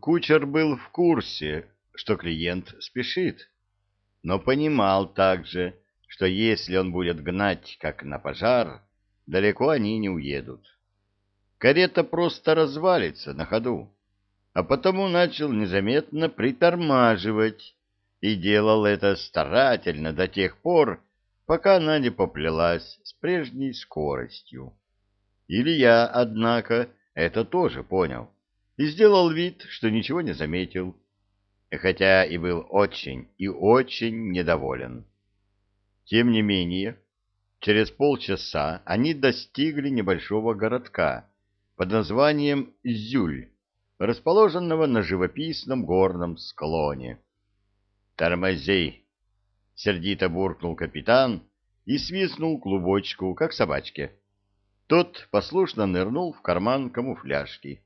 Кучер был в курсе, что клиент спешит, но понимал также, что если он будет гнать, как на пожар, далеко они не уедут. Карета просто развалится на ходу, а потому начал незаметно притормаживать и делал это старательно до тех пор, пока она не поплелась с прежней скоростью. Илья, однако, это тоже понял и сделал вид, что ничего не заметил, хотя и был очень и очень недоволен. Тем не менее, через полчаса они достигли небольшого городка под названием Зюль, расположенного на живописном горном склоне. «Тормози!» — сердито буркнул капитан и свистнул клубочку, как собачке. Тот послушно нырнул в карман камуфляжки. —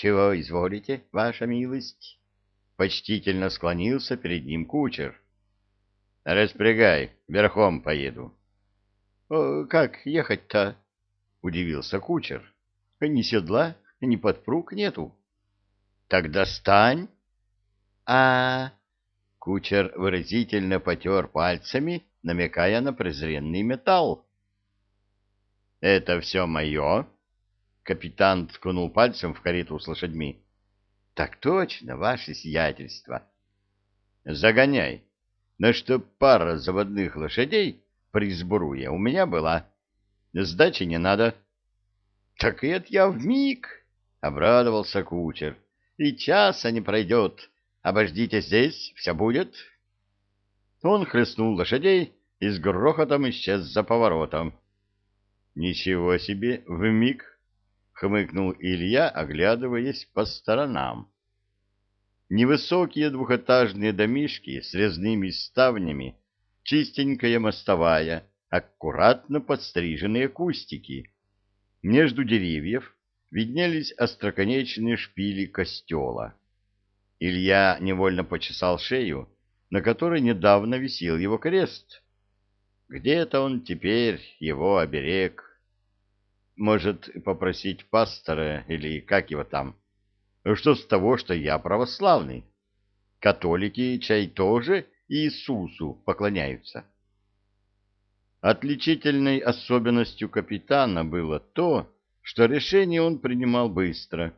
Чего изволите, ваша милость? — почтительно склонился перед ним кучер. — Распрягай, верхом поеду. — Как ехать-то? — удивился кучер. — Ни седла, ни подпруг нету. — Так достань. — А... Кучер выразительно потер пальцами, намекая на презренный металл. — Это все мое? Капитан ткнул пальцем в карету с лошадьми. — Так точно, ваше сиятельство. — Загоняй. На что пара заводных лошадей при сбруе у меня была. Сдачи не надо. — Так это я вмиг, — обрадовался кучер. — И часа не пройдет. Обождите здесь, все будет. Он хлестнул лошадей и с грохотом исчез за поворотом. Ничего себе, вмиг, хмыкнул Илья, оглядываясь по сторонам. Невысокие двухэтажные домишки с резными ставнями, чистенькая мостовая, аккуратно подстриженные кустики. Между деревьев виднелись остроконечные шпили костела. Илья невольно почесал шею, на которой недавно висел его крест. Где-то он теперь, его оберег. Может, попросить пастора или как его там? Что с того, что я православный? Католики, чай тоже Иисусу поклоняются. Отличительной особенностью капитана было то, что решение он принимал быстро.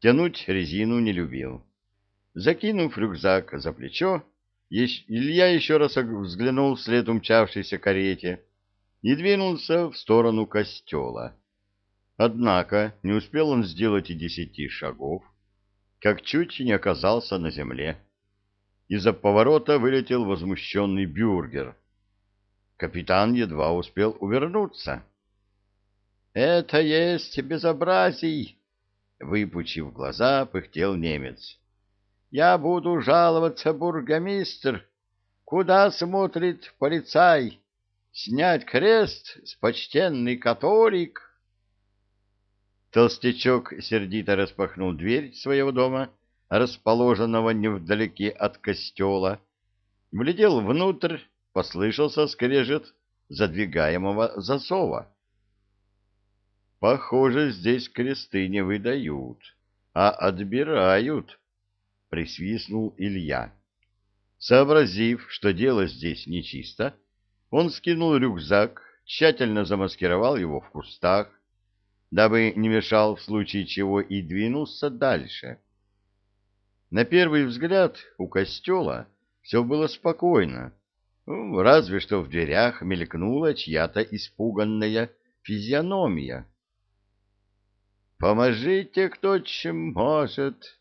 Тянуть резину не любил. Закинув рюкзак за плечо, Илья еще раз взглянул вслед умчавшейся карете и двинулся в сторону костела. Однако не успел он сделать и десяти шагов, как чуть не оказался на земле. Из-за поворота вылетел возмущенный бюргер. Капитан едва успел увернуться. — Это есть безобразий! — выпучив глаза, пыхтел немец. Я буду жаловаться, бургомистр. Куда смотрит полицай? Снять крест с почтенный католик? Толстячок сердито распахнул дверь своего дома, расположенного невдалеке от костела. Влетел внутрь, послышался скрежет задвигаемого засова. Похоже, здесь кресты не выдают, а отбирают присвистнул Илья. Сообразив, что дело здесь нечисто, он скинул рюкзак, тщательно замаскировал его в кустах, дабы не мешал в случае чего и двинулся дальше. На первый взгляд у костела все было спокойно, ну, разве что в дверях мелькнула чья-то испуганная физиономия. «Поможите, кто чем может!»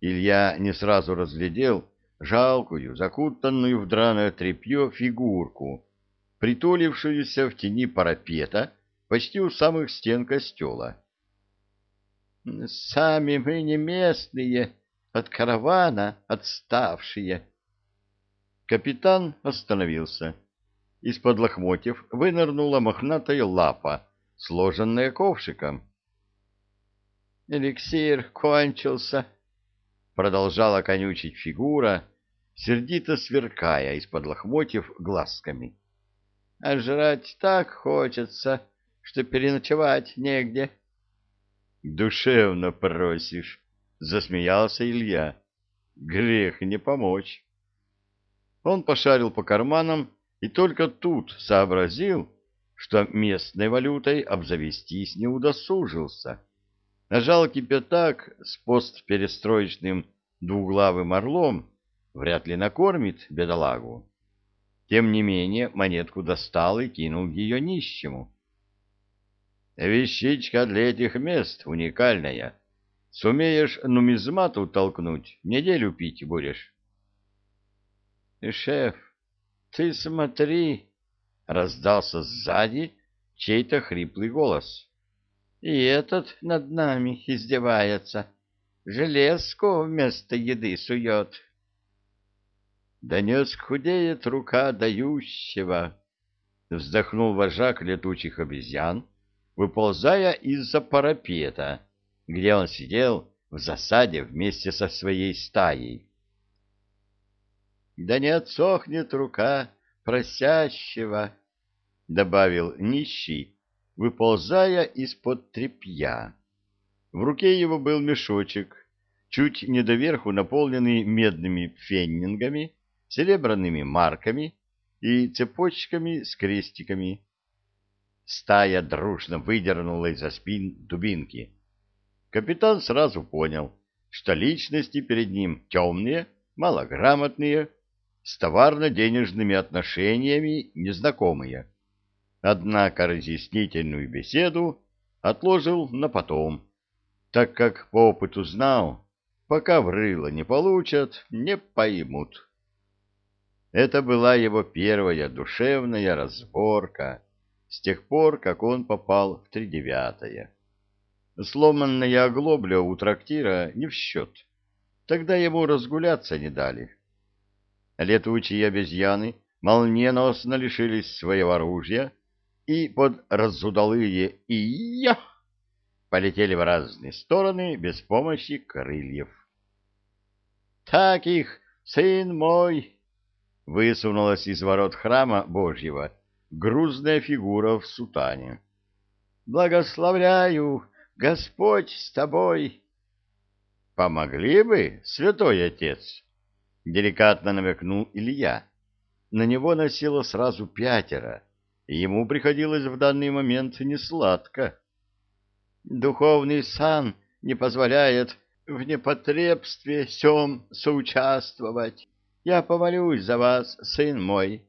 Илья не сразу разглядел жалкую, закутанную в драное тряпье фигурку, притулившуюся в тени парапета почти у самых стен костела. «Сами мы не местные, от каравана отставшие». Капитан остановился. Из-под лохмотьев вынырнула мохнатая лапа, сложенная ковшиком. «Эликсир кончился», продолжала конючить фигура, сердито сверкая из-под лохмотьев глазками. — А жрать так хочется, что переночевать негде. — Душевно просишь, засмеялся Илья. Грех не помочь. Он пошарил по карманам и только тут сообразил, что местной валютой обзавестись не удосужился. Нажал кипятак с постперестроечным двуглавым орлом, вряд ли накормит бедолагу. Тем не менее монетку достал и кинул ее нищему. Вещичка для этих мест уникальная. Сумеешь нумизмату толкнуть, неделю пить будешь. — Шеф, ты смотри, — раздался сзади чей-то хриплый голос. — И этот над нами издевается. Железку вместо еды сует. Да не схудеет рука дающего, — вздохнул вожак летучих обезьян, выползая из-за парапета, где он сидел в засаде вместе со своей стаей. «Да не отсохнет рука просящего», — добавил нищий, выползая из-под тряпья. В руке его был мешочек, чуть не доверху наполненный медными феннингами, серебряными марками и цепочками с крестиками. Стая дружно выдернула из-за спин дубинки. Капитан сразу понял, что личности перед ним темные, малограмотные, с товарно-денежными отношениями незнакомые. Однако разъяснительную беседу отложил на потом, так как по опыту знал, пока в рыло не получат, не поймут. Это была его первая душевная разборка с тех пор, как он попал в тридевятое. Сломанная оглобля у трактира не в счет. Тогда ему разгуляться не дали. Летучие обезьяны молниеносно лишились своего оружия и под разудалые «и-я» полетели в разные стороны без помощи крыльев. «Так их, сын мой!» Высунулась из ворот храма Божьего грузная фигура в сутане. «Благословляю, Господь с тобой!» «Помогли бы, святой отец!» — деликатно намекнул Илья. На него носило сразу пятеро, и ему приходилось в данный момент несладко. «Духовный сан не позволяет в непотребстве сем соучаствовать. Я помолюсь за вас, сын мой»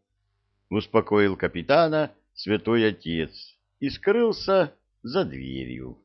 успокоил капитана святой отец и скрылся за дверью.